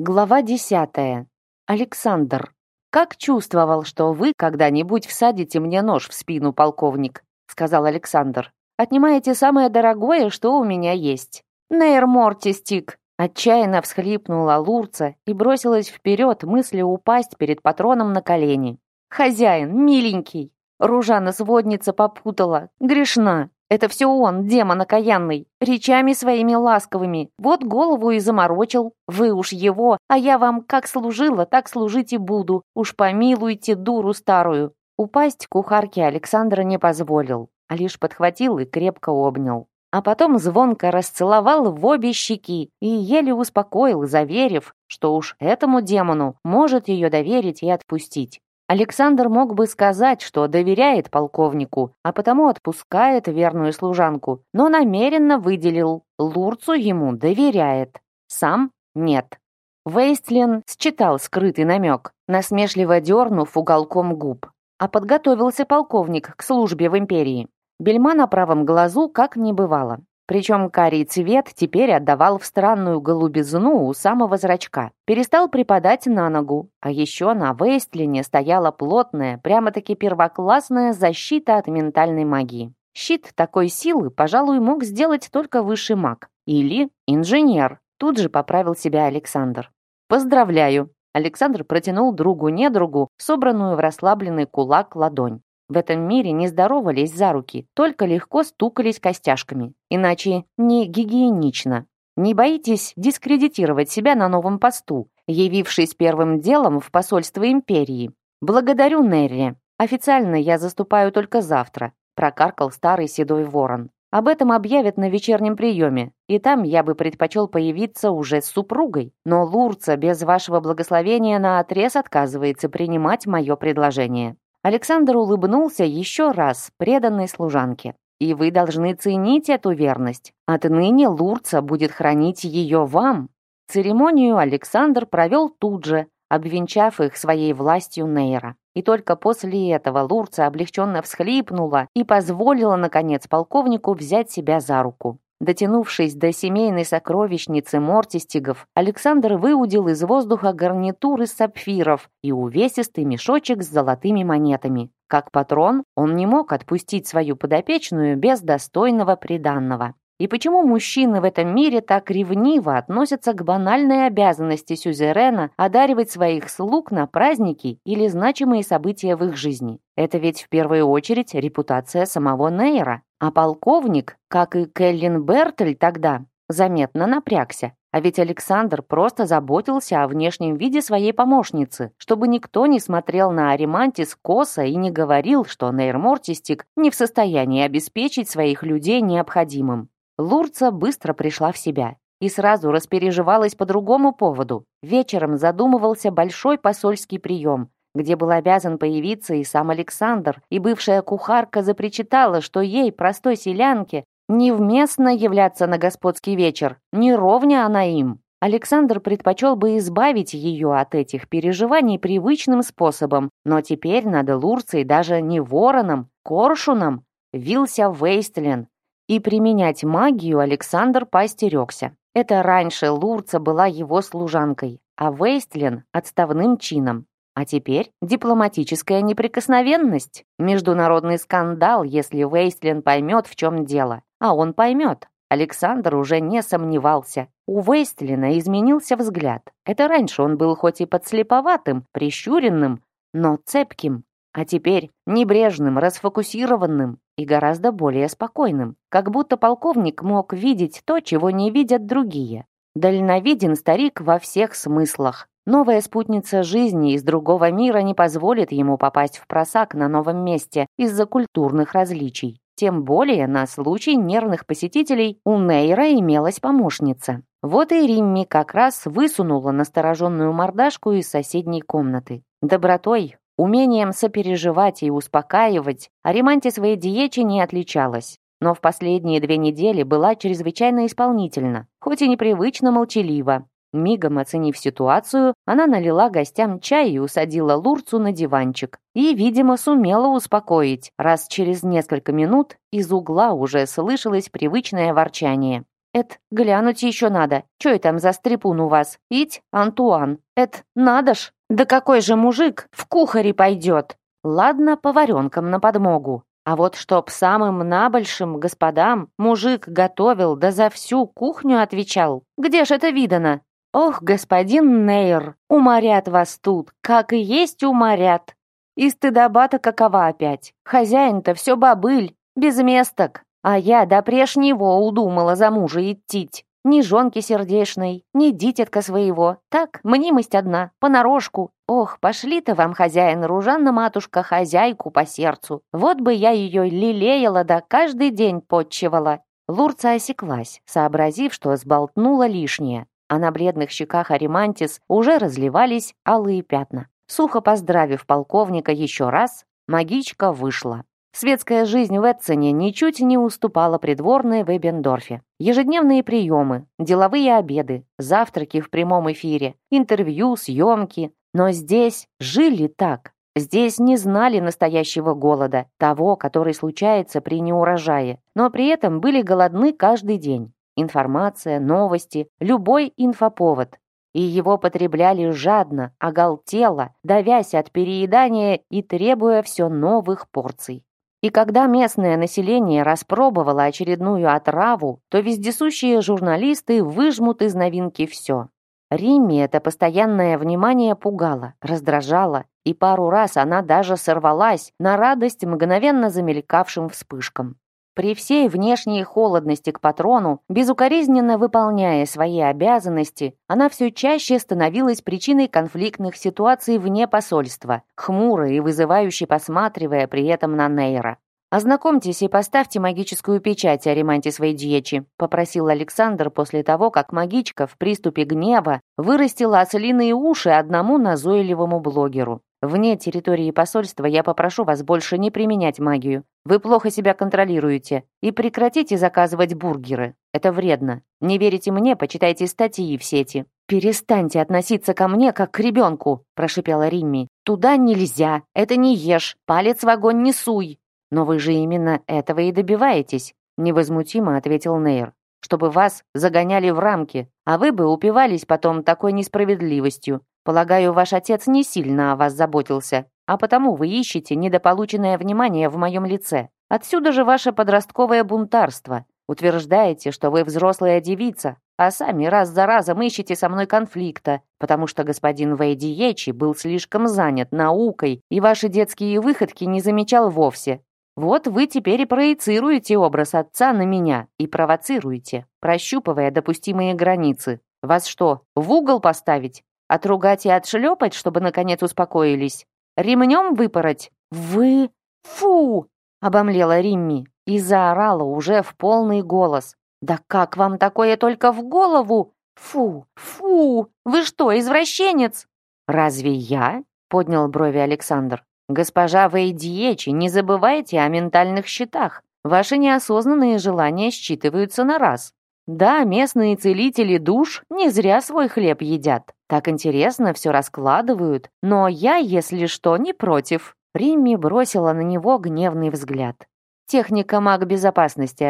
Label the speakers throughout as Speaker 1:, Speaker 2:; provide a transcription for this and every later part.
Speaker 1: Глава десятая. Александр. «Как чувствовал, что вы когда-нибудь всадите мне нож в спину, полковник», сказал Александр. «Отнимаете самое дорогое, что у меня есть». «Нейр Мортистик!» Отчаянно всхлипнула Лурца и бросилась вперед, мыслью упасть перед патроном на колени. «Хозяин, миленький!» Ружана-сводница попутала. «Грешна! Это все он, демон окаянный, речами своими ласковыми. Вот голову и заморочил. Вы уж его, а я вам как служила, так служить и буду. Уж помилуйте дуру старую». Упасть кухарке Александра не позволил, а лишь подхватил и крепко обнял. А потом звонко расцеловал в обе щеки и еле успокоил, заверив, что уж этому демону может ее доверить и отпустить. Александр мог бы сказать, что доверяет полковнику, а потому отпускает верную служанку, но намеренно выделил, Лурцу ему доверяет. Сам нет. Вейстлин считал скрытый намек, насмешливо дернув уголком губ. А подготовился полковник к службе в империи. Бельма на правом глазу как не бывало. Причем карий цвет теперь отдавал в странную голубизну у самого зрачка. Перестал припадать на ногу. А еще на Вейстлине стояла плотная, прямо-таки первоклассная защита от ментальной магии. Щит такой силы, пожалуй, мог сделать только высший маг. Или инженер. Тут же поправил себя Александр. «Поздравляю!» Александр протянул другу-недругу собранную в расслабленный кулак ладонь. В этом мире не здоровались за руки, только легко стукались костяшками. Иначе не гигиенично. Не боитесь дискредитировать себя на новом посту, явившись первым делом в посольство империи. Благодарю, Нерри. Официально я заступаю только завтра, прокаркал старый седой ворон. Об этом объявят на вечернем приеме, и там я бы предпочел появиться уже с супругой. Но Лурца без вашего благословения на отрез отказывается принимать мое предложение. Александр улыбнулся еще раз преданной служанке. «И вы должны ценить эту верность. Отныне Лурца будет хранить ее вам». Церемонию Александр провел тут же, обвенчав их своей властью Нейра. И только после этого Лурца облегченно всхлипнула и позволила, наконец, полковнику взять себя за руку. Дотянувшись до семейной сокровищницы Мортистигов, Александр выудил из воздуха гарнитур из сапфиров и увесистый мешочек с золотыми монетами. Как патрон, он не мог отпустить свою подопечную без достойного приданного. И почему мужчины в этом мире так ревниво относятся к банальной обязанности сюзерена одаривать своих слуг на праздники или значимые события в их жизни? Это ведь в первую очередь репутация самого Нейра. А полковник, как и Келлин Бертель тогда, заметно напрягся. А ведь Александр просто заботился о внешнем виде своей помощницы, чтобы никто не смотрел на Аримантис косо и не говорил, что Нейр Мортистик не в состоянии обеспечить своих людей необходимым. Лурца быстро пришла в себя и сразу распереживалась по другому поводу. Вечером задумывался большой посольский прием, где был обязан появиться и сам Александр, и бывшая кухарка запричитала, что ей, простой селянке, невместно являться на господский вечер, не ровня она им. Александр предпочел бы избавить ее от этих переживаний привычным способом, но теперь над Лурцией даже не вороном, коршуном вился Вейстлин, и применять магию Александр поостерегся. Это раньше Лурца была его служанкой, а Вейстлин — отставным чином. А теперь дипломатическая неприкосновенность, международный скандал, если Вейстлин поймет, в чем дело. А он поймет. Александр уже не сомневался. У Вейстлина изменился взгляд. Это раньше он был хоть и подслеповатым, прищуренным, но цепким. А теперь небрежным, расфокусированным и гораздо более спокойным, как будто полковник мог видеть то, чего не видят другие. Дальновиден старик во всех смыслах. Новая спутница жизни из другого мира не позволит ему попасть в просак на новом месте из-за культурных различий. Тем более на случай нервных посетителей у Нейра имелась помощница. Вот и Римми как раз высунула настороженную мордашку из соседней комнаты. Добротой, Умением сопереживать и успокаивать Ариманти своей диечи не отличалась, но в последние две недели была чрезвычайно исполнительна, хоть и непривычно молчалива. Мигом оценив ситуацию, она налила гостям чай и усадила Лурцу на диванчик. И, видимо, сумела успокоить, раз через несколько минут из угла уже слышалось привычное ворчание. Эт, глянуть еще надо. Это там за стрипун у вас? Ить, Антуан. Эт, надо ж. Да какой же мужик в кухаре пойдет? Ладно, поваренкам на подмогу. А вот чтоб самым набольшим господам мужик готовил, да за всю кухню отвечал. Где ж это видано? Ох, господин Нейр, уморят вас тут, как и есть уморят. И стыдоба-то какова опять. Хозяин-то все бобыль, без месток. А я до прежнего удумала за мужа идти. Ни жонки сердечной, ни дитятка своего. Так, мнимость одна, понарошку. Ох, пошли-то вам, хозяин, Ружанна-матушка, хозяйку по сердцу. Вот бы я ее лелеяла да каждый день подчевала. Лурца осеклась, сообразив, что сболтнула лишнее, а на бледных щеках Аримантис уже разливались алые пятна. Сухо поздравив полковника еще раз, магичка вышла. Светская жизнь в Эдсоне ничуть не уступала придворной в Эбендорфе. Ежедневные приемы, деловые обеды, завтраки в прямом эфире, интервью, съемки. Но здесь жили так. Здесь не знали настоящего голода, того, который случается при неурожае, но при этом были голодны каждый день. Информация, новости, любой инфоповод и его потребляли жадно, оголтело, давясь от переедания и требуя все новых порций. И когда местное население распробовало очередную отраву, то вездесущие журналисты выжмут из новинки все. Римме это постоянное внимание пугало, раздражало, и пару раз она даже сорвалась на радость мгновенно замелькавшим вспышкам. При всей внешней холодности к патрону, безукоризненно выполняя свои обязанности, она все чаще становилась причиной конфликтных ситуаций вне посольства, хмуро и вызывающе посматривая при этом на Нейра. «Ознакомьтесь и поставьте магическую печать о ремонте своей дьечи», попросил Александр после того, как магичка в приступе гнева вырастила ослиные уши одному назойливому блогеру. Вне территории посольства я попрошу вас больше не применять магию. Вы плохо себя контролируете. И прекратите заказывать бургеры. Это вредно. Не верите мне, почитайте статьи в сети. «Перестаньте относиться ко мне, как к ребенку», – прошипела Римми. «Туда нельзя. Это не ешь. Палец в огонь не суй». «Но вы же именно этого и добиваетесь», – невозмутимо ответил Нейр. «Чтобы вас загоняли в рамки, а вы бы упивались потом такой несправедливостью. Полагаю, ваш отец не сильно о вас заботился, а потому вы ищете недополученное внимание в моем лице. Отсюда же ваше подростковое бунтарство. Утверждаете, что вы взрослая девица, а сами раз за разом ищете со мной конфликта, потому что господин Вейдиечи был слишком занят наукой и ваши детские выходки не замечал вовсе. Вот вы теперь и проецируете образ отца на меня и провоцируете, прощупывая допустимые границы. Вас что, в угол поставить? Отругать и отшлепать, чтобы наконец успокоились? Ремнем выпороть? Вы... Фу! Обомлела Римми и заорала уже в полный голос. «Да как вам такое только в голову? Фу! Фу! Вы что, извращенец?» «Разве я?» — поднял брови Александр. «Госпожа Вейдиечи, не забывайте о ментальных счетах. Ваши неосознанные желания считываются на раз. Да, местные целители душ не зря свой хлеб едят. Так интересно все раскладывают. Но я, если что, не против». Римми бросила на него гневный взгляд. «Техника маг безопасности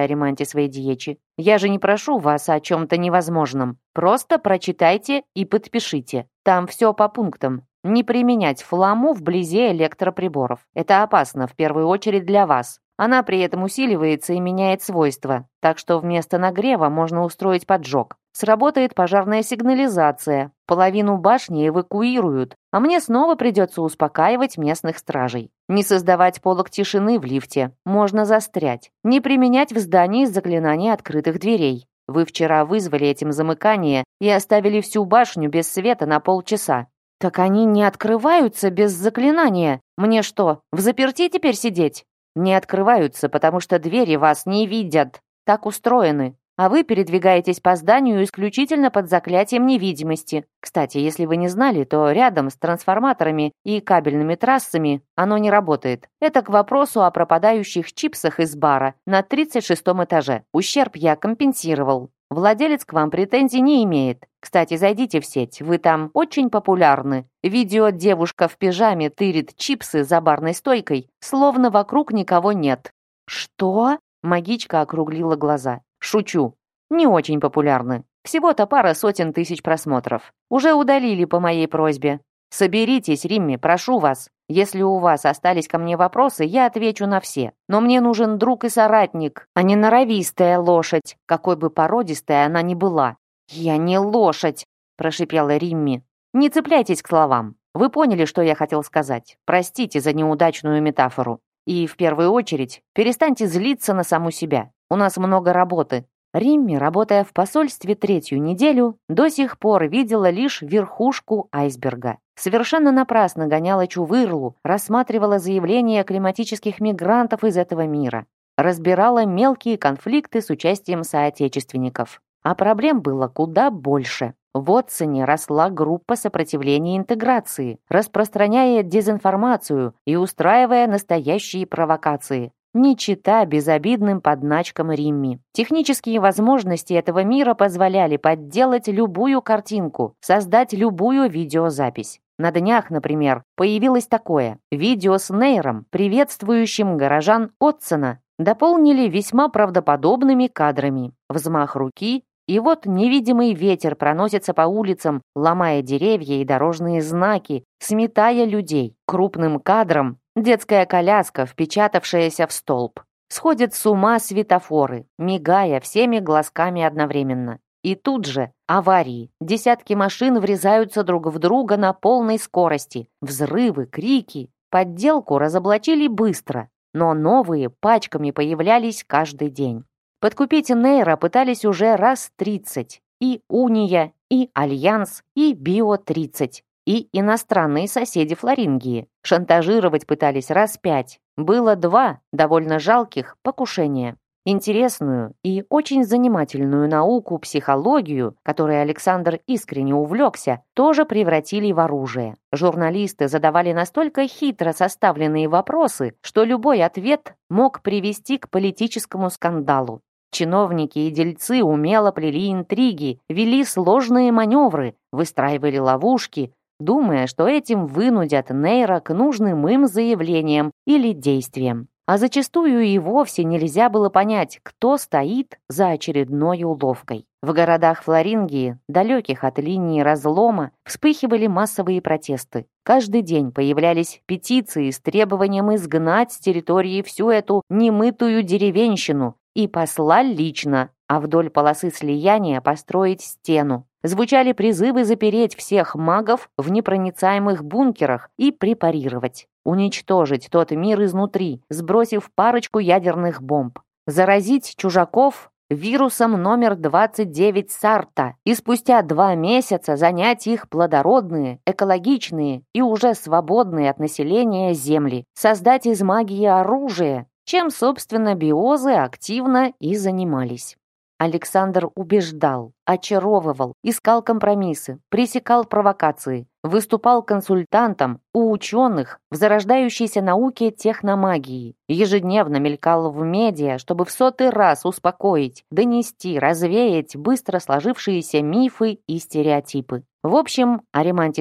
Speaker 1: своей диечи. Я же не прошу вас о чем-то невозможном. Просто прочитайте и подпишите. Там все по пунктам. Не применять фламу вблизи электроприборов. Это опасно в первую очередь для вас. Она при этом усиливается и меняет свойства, так что вместо нагрева можно устроить поджог. Сработает пожарная сигнализация, половину башни эвакуируют, а мне снова придется успокаивать местных стражей. Не создавать полок тишины в лифте, можно застрять. Не применять в здании заклинания открытых дверей. Вы вчера вызвали этим замыкание и оставили всю башню без света на полчаса. Так они не открываются без заклинания. Мне что, в заперти теперь сидеть? Не открываются, потому что двери вас не видят. Так устроены. А вы передвигаетесь по зданию исключительно под заклятием невидимости. Кстати, если вы не знали, то рядом с трансформаторами и кабельными трассами оно не работает. Это к вопросу о пропадающих чипсах из бара на 36 этаже. Ущерб я компенсировал. Владелец к вам претензий не имеет. Кстати, зайдите в сеть, вы там очень популярны. Видео девушка в пижаме тырит чипсы за барной стойкой, словно вокруг никого нет. Что? Магичка округлила глаза. Шучу. не очень популярны. Всего-то пара сотен тысяч просмотров. Уже удалили по моей просьбе. Соберитесь, Римми, прошу вас. Если у вас остались ко мне вопросы, я отвечу на все. Но мне нужен друг и соратник, а не норовистая лошадь, какой бы породистая она ни была. Я не лошадь, прошипела Римми. Не цепляйтесь к словам. Вы поняли, что я хотел сказать. Простите за неудачную метафору. И в первую очередь перестаньте злиться на саму себя. У нас много работы. Римми, работая в посольстве третью неделю, до сих пор видела лишь верхушку айсберга. Совершенно напрасно гоняла Чувырлу, рассматривала заявления климатических мигрантов из этого мира, разбирала мелкие конфликты с участием соотечественников. А проблем было куда больше. В Отсоне росла группа сопротивления интеграции, распространяя дезинформацию и устраивая настоящие провокации. Не чита безобидным подначкам Римми. Технические возможности этого мира позволяли подделать любую картинку, создать любую видеозапись. На днях, например, появилось такое. Видео с Нейром, приветствующим горожан Отсона, дополнили весьма правдоподобными кадрами. Взмах руки, и вот невидимый ветер проносится по улицам, ломая деревья и дорожные знаки, сметая людей. Крупным кадром детская коляска, впечатавшаяся в столб. Сходят с ума светофоры, мигая всеми глазками одновременно. И тут же аварии. Десятки машин врезаются друг в друга на полной скорости. Взрывы, крики. Подделку разоблачили быстро, но новые пачками появлялись каждый день. Подкупить Нейра пытались уже раз 30. И Уния, и Альянс, и Био-30, и иностранные соседи Флорингии. Шантажировать пытались раз пять. Было два довольно жалких покушения. Интересную и очень занимательную науку психологию, которой Александр искренне увлекся, тоже превратили в оружие. Журналисты задавали настолько хитро составленные вопросы, что любой ответ мог привести к политическому скандалу. Чиновники и дельцы умело плели интриги, вели сложные маневры, выстраивали ловушки, думая, что этим вынудят Нейра к нужным им заявлениям или действиям. А зачастую и вовсе нельзя было понять, кто стоит за очередной уловкой. В городах Флорингии, далеких от линии разлома, вспыхивали массовые протесты. Каждый день появлялись петиции с требованием изгнать с территории всю эту немытую деревенщину, и посла лично, а вдоль полосы слияния построить стену. Звучали призывы запереть всех магов в непроницаемых бункерах и препарировать. Уничтожить тот мир изнутри, сбросив парочку ядерных бомб. Заразить чужаков вирусом номер 29 Сарта и спустя два месяца занять их плодородные, экологичные и уже свободные от населения земли, создать из магии оружие, чем, собственно, биозы активно и занимались. Александр убеждал, очаровывал, искал компромиссы, пресекал провокации, выступал консультантом у ученых в зарождающейся науке техномагии, ежедневно мелькал в медиа, чтобы в сотый раз успокоить, донести, развеять быстро сложившиеся мифы и стереотипы. В общем,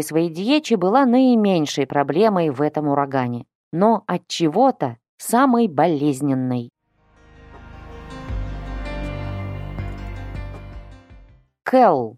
Speaker 1: своей Диечи была наименьшей проблемой в этом урагане. Но от чего-то самой болезненной. Кэл.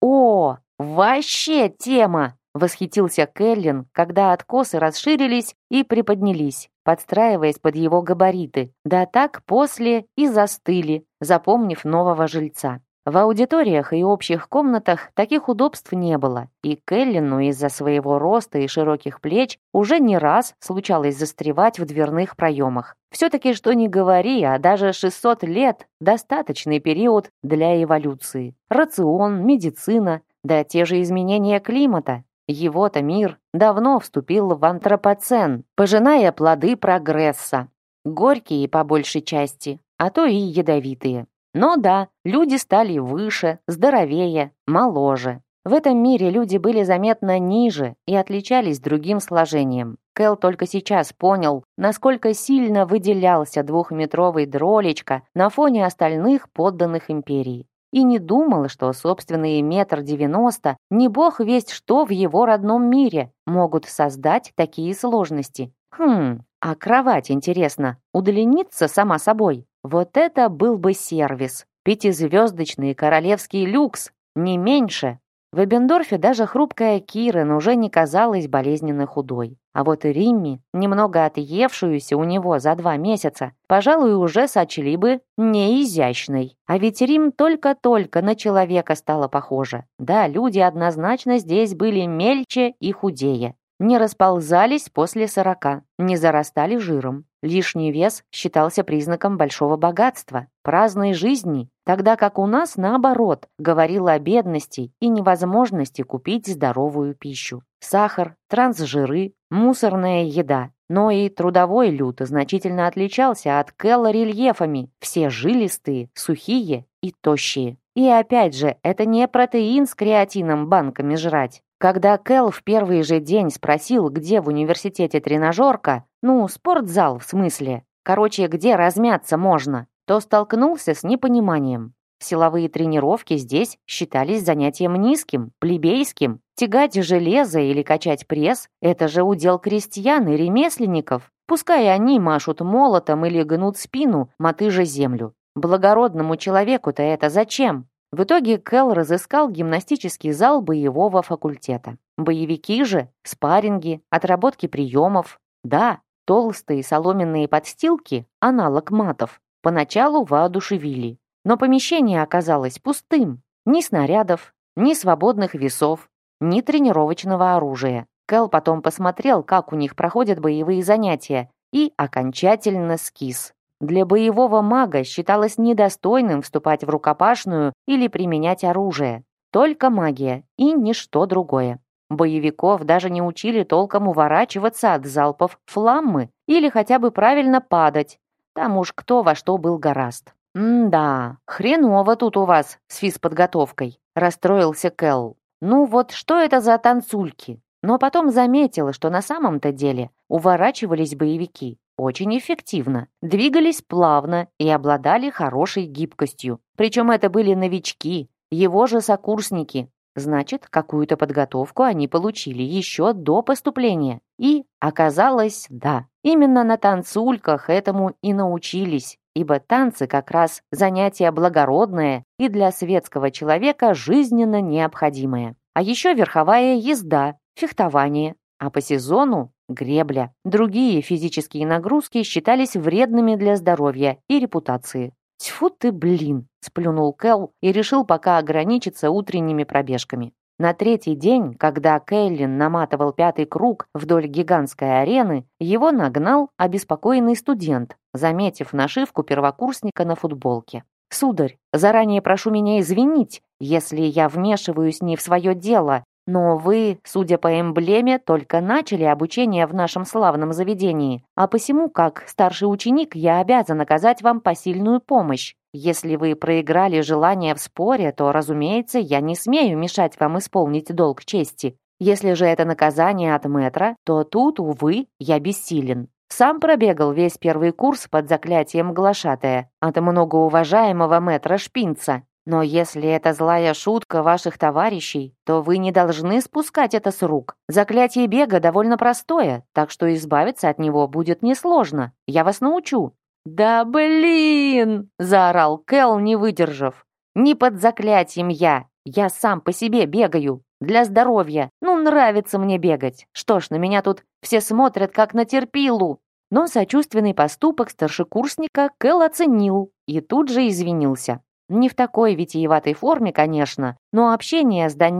Speaker 1: О, вообще тема! Восхитился Келлин, когда откосы расширились и приподнялись, подстраиваясь под его габариты. Да так после и застыли, запомнив нового жильца. В аудиториях и общих комнатах таких удобств не было, и Келлину из-за своего роста и широких плеч уже не раз случалось застревать в дверных проемах. Все-таки, что ни говори, а даже 600 лет – достаточный период для эволюции. Рацион, медицина, да те же изменения климата. Его-то мир давно вступил в антропоцен, пожиная плоды прогресса. Горькие по большей части, а то и ядовитые. Но да, люди стали выше, здоровее, моложе. В этом мире люди были заметно ниже и отличались другим сложением. Кэл только сейчас понял, насколько сильно выделялся двухметровый дролечка на фоне остальных подданных империи. И не думал, что собственные метр девяносто, не бог весть что в его родном мире, могут создать такие сложности. Хм, а кровать, интересно, удлинится сама собой? Вот это был бы сервис. Пятизвездочный королевский люкс, не меньше. В Эбендорфе даже хрупкая Кирен уже не казалась болезненно худой. А вот и Римми, немного отъевшуюся у него за два месяца, пожалуй, уже сочли бы неизящной. А ведь Рим только-только на человека стало похоже. Да, люди однозначно здесь были мельче и худее. Не расползались после сорока, не зарастали жиром. Лишний вес считался признаком большого богатства, праздной жизни, тогда как у нас, наоборот, говорило о бедности и невозможности купить здоровую пищу. Сахар, трансжиры, мусорная еда. Но и трудовой люд значительно отличался от рельефами, все жилистые, сухие и тощие. И опять же, это не протеин с креатином банками жрать. Когда Кэл в первый же день спросил, где в университете тренажерка, ну, спортзал в смысле, короче, где размяться можно, то столкнулся с непониманием. Силовые тренировки здесь считались занятием низким, плебейским. Тягать железо или качать пресс – это же удел крестьян и ремесленников. Пускай они машут молотом или гнут спину, мотыжа землю. Благородному человеку-то это зачем? В итоге Кэл разыскал гимнастический зал боевого факультета. Боевики же, спарринги, отработки приемов. Да, толстые соломенные подстилки, аналог матов, поначалу воодушевили. Но помещение оказалось пустым. Ни снарядов, ни свободных весов, ни тренировочного оружия. Кэл потом посмотрел, как у них проходят боевые занятия, и окончательно скис. Для боевого мага считалось недостойным вступать в рукопашную или применять оружие. Только магия и ничто другое. Боевиков даже не учили толком уворачиваться от залпов фламмы или хотя бы правильно падать. Там уж кто во что был гораст. «М-да, хреново тут у вас с физподготовкой», — расстроился Келл. «Ну вот что это за танцульки?» Но потом заметила, что на самом-то деле уворачивались боевики очень эффективно, двигались плавно и обладали хорошей гибкостью. Причем это были новички, его же сокурсники. Значит, какую-то подготовку они получили еще до поступления. И оказалось, да, именно на танцульках этому и научились, ибо танцы как раз занятие благородное и для светского человека жизненно необходимое. А еще верховая езда, фехтование, а по сезону гребля. Другие физические нагрузки считались вредными для здоровья и репутации. «Тьфу ты, блин!» – сплюнул Кэл и решил пока ограничиться утренними пробежками. На третий день, когда Кэллин наматывал пятый круг вдоль гигантской арены, его нагнал обеспокоенный студент, заметив нашивку первокурсника на футболке. «Сударь, заранее прошу меня извинить, если я вмешиваюсь не в свое дело но вы, судя по эмблеме, только начали обучение в нашем славном заведении, а посему, как старший ученик, я обязан оказать вам посильную помощь. Если вы проиграли желание в споре, то, разумеется, я не смею мешать вам исполнить долг чести. Если же это наказание от мэтра, то тут, увы, я бессилен. Сам пробегал весь первый курс под заклятием глашатая от многоуважаемого мэтра Шпинца но если это злая шутка ваших товарищей, то вы не должны спускать это с рук. Заклятие бега довольно простое, так что избавиться от него будет несложно. Я вас научу». «Да блин!» – заорал Кэл, не выдержав. «Не под заклятием я. Я сам по себе бегаю. Для здоровья. Ну, нравится мне бегать. Что ж, на меня тут все смотрят, как на терпилу». Но сочувственный поступок старшекурсника Кэл оценил и тут же извинился. Не в такой витиеватой форме, конечно, но общение с да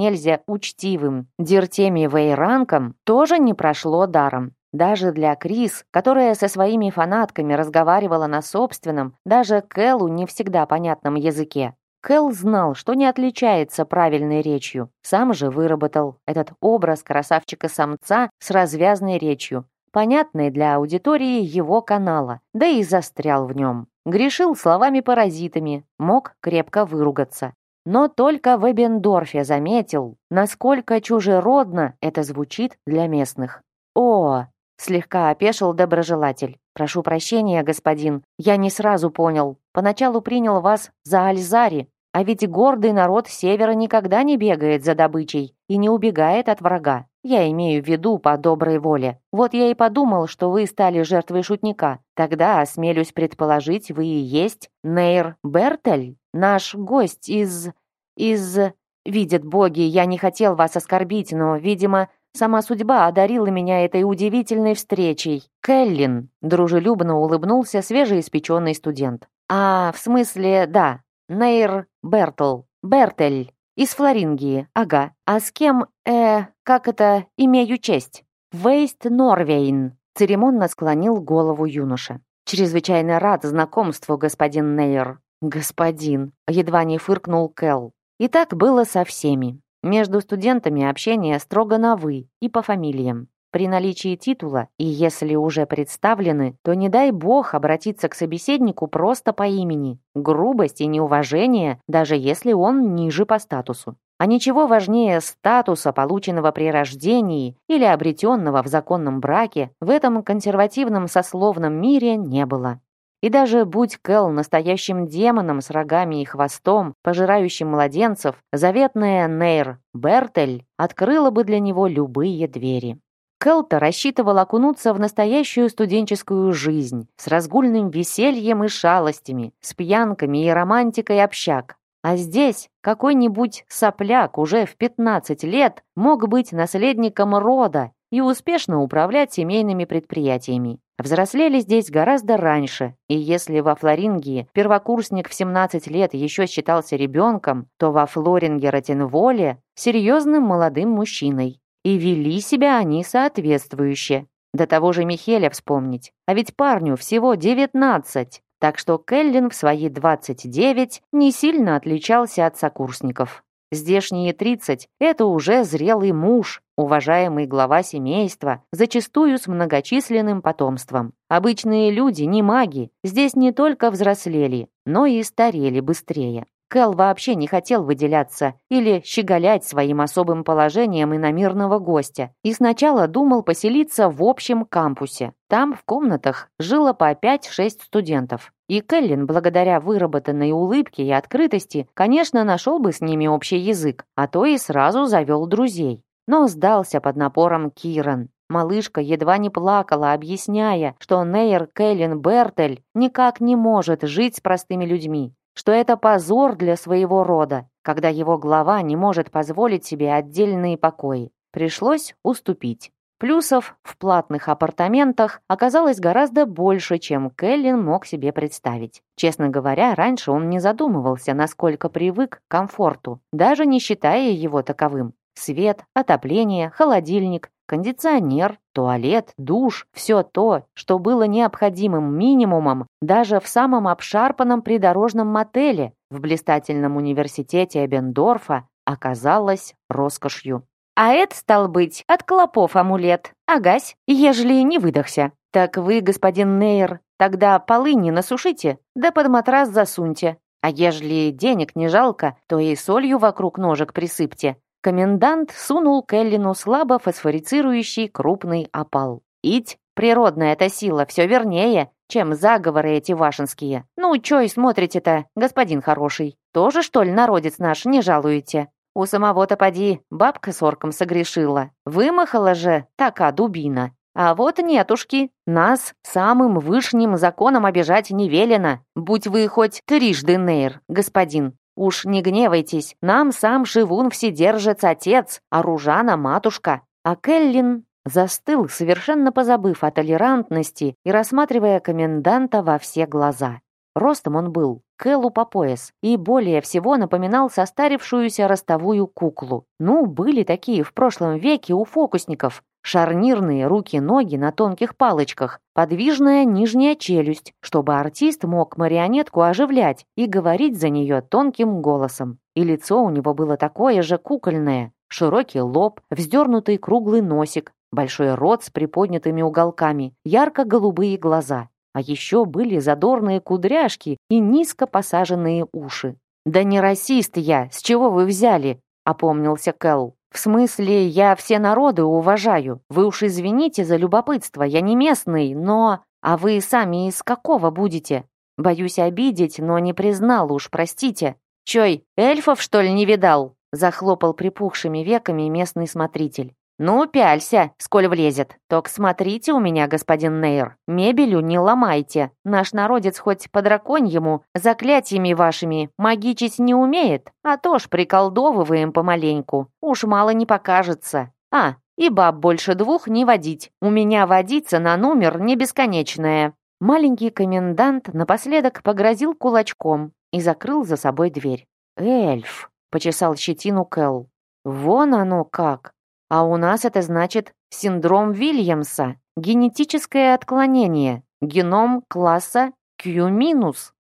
Speaker 1: учтивым Диртеми Вейранком тоже не прошло даром. Даже для Крис, которая со своими фанатками разговаривала на собственном, даже Кэллу не всегда понятном языке. Кэл знал, что не отличается правильной речью. Сам же выработал этот образ красавчика-самца с развязной речью, понятной для аудитории его канала, да и застрял в нем. Грешил словами-паразитами, мог крепко выругаться. Но только в Эбендорфе заметил, насколько чужеродно это звучит для местных. «О!» — слегка опешил доброжелатель. «Прошу прощения, господин, я не сразу понял. Поначалу принял вас за Альзари, а ведь гордый народ севера никогда не бегает за добычей и не убегает от врага. Я имею в виду по доброй воле. Вот я и подумал, что вы стали жертвой шутника. Тогда, осмелюсь предположить, вы и есть Нейр Бертель? Наш гость из... из... Видят боги, я не хотел вас оскорбить, но, видимо, сама судьба одарила меня этой удивительной встречей. Келлин, дружелюбно улыбнулся свежеиспеченный студент. А, в смысле, да, Нейр Бертл, Бертель, из Флорингии, ага. А с кем, э, как это, имею честь? Вейст Норвейн, церемонно склонил голову юноша. Чрезвычайно рад знакомству, господин Нейр. Господин, едва не фыркнул Кэл. И так было со всеми. Между студентами общение строго на «вы» и по фамилиям. При наличии титула, и если уже представлены, то не дай бог обратиться к собеседнику просто по имени. Грубость и неуважение, даже если он ниже по статусу. А ничего важнее статуса, полученного при рождении или обретенного в законном браке, в этом консервативном сословном мире не было. И даже будь Кэл настоящим демоном с рогами и хвостом, пожирающим младенцев, заветная Нейр Бертель открыла бы для него любые двери. Кэлта рассчитывал окунуться в настоящую студенческую жизнь с разгульным весельем и шалостями, с пьянками и романтикой общак. А здесь какой-нибудь сопляк уже в 15 лет мог быть наследником рода и успешно управлять семейными предприятиями. Взрослели здесь гораздо раньше, и если во Флорингии первокурсник в 17 лет еще считался ребенком, то во Флоринге Ротенволе серьезным молодым мужчиной. И вели себя они соответствующе. До того же Михеля вспомнить. А ведь парню всего 19. Так что Келлин в свои 29 не сильно отличался от сокурсников. Здешние 30 – это уже зрелый муж, уважаемый глава семейства, зачастую с многочисленным потомством. Обычные люди не маги, здесь не только взрослели, но и старели быстрее. Кэл вообще не хотел выделяться или щеголять своим особым положением иномирного гостя и сначала думал поселиться в общем кампусе. Там, в комнатах, жило по 5-6 студентов. И Келлин, благодаря выработанной улыбке и открытости, конечно, нашел бы с ними общий язык, а то и сразу завел друзей. Но сдался под напором Киран. Малышка едва не плакала, объясняя, что Нейр Келлин Бертель никак не может жить с простыми людьми, что это позор для своего рода, когда его глава не может позволить себе отдельные покои. Пришлось уступить. Плюсов в платных апартаментах оказалось гораздо больше, чем Келлин мог себе представить. Честно говоря, раньше он не задумывался, насколько привык к комфорту, даже не считая его таковым. Свет, отопление, холодильник, кондиционер, туалет, душ – все то, что было необходимым минимумом даже в самом обшарпанном придорожном мотеле в блистательном университете Эбендорфа оказалось роскошью. А это, стал быть, от клопов амулет. Агась, ежели не выдохся. Так вы, господин Нейр, тогда полы не насушите, да под матрас засуньте. А ежели денег не жалко, то и солью вокруг ножек присыпьте. Комендант сунул Келлину слабо фосфорицирующий крупный опал. «Ить, природная эта сила, все вернее, чем заговоры эти вашинские. Ну, чё и смотрите-то, господин хороший? Тоже, что ли, народец наш не жалуете? У самого-то поди, бабка с орком согрешила. Вымахала же така дубина. А вот нетушки, нас самым вышним законом обижать не велено. Будь вы хоть трижды нейр, господин. Уж не гневайтесь, нам сам Шивун вседержец отец, а Ружана матушка. А Келлин застыл, совершенно позабыв о толерантности и рассматривая коменданта во все глаза. Ростом он был Кэллу по пояс и более всего напоминал состарившуюся ростовую куклу. Ну, были такие в прошлом веке у фокусников. Шарнирные руки-ноги на тонких палочках, подвижная нижняя челюсть, чтобы артист мог марионетку оживлять и говорить за нее тонким голосом. И лицо у него было такое же кукольное. Широкий лоб, вздернутый круглый носик, большой рот с приподнятыми уголками, ярко-голубые глаза. А еще были задорные кудряшки и низко посаженные уши. «Да не расист я, с чего вы взяли?» — опомнился Кэл. «В смысле, я все народы уважаю. Вы уж извините за любопытство, я не местный, но... А вы сами из какого будете? Боюсь обидеть, но не признал уж, простите. Чой, эльфов, что ли, не видал?» Захлопал припухшими веками местный смотритель. «Ну, пялься, сколь влезет. Только смотрите у меня, господин Нейр, мебелю не ломайте. Наш народец хоть по драконьему, заклятиями вашими магичить не умеет, а то ж приколдовываем помаленьку. Уж мало не покажется. А, и баб больше двух не водить. У меня водиться на номер не бесконечная». Маленький комендант напоследок погрозил кулачком и закрыл за собой дверь. «Эльф!» — почесал щетину Кэл. «Вон оно как! А у нас это значит синдром Вильямса, генетическое отклонение, геном класса Q-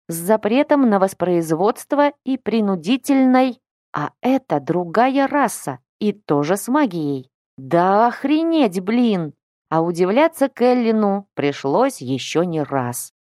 Speaker 1: с запретом на воспроизводство и принудительной... А это другая раса и тоже с магией. Да охренеть, блин! А удивляться Келлину пришлось еще не раз.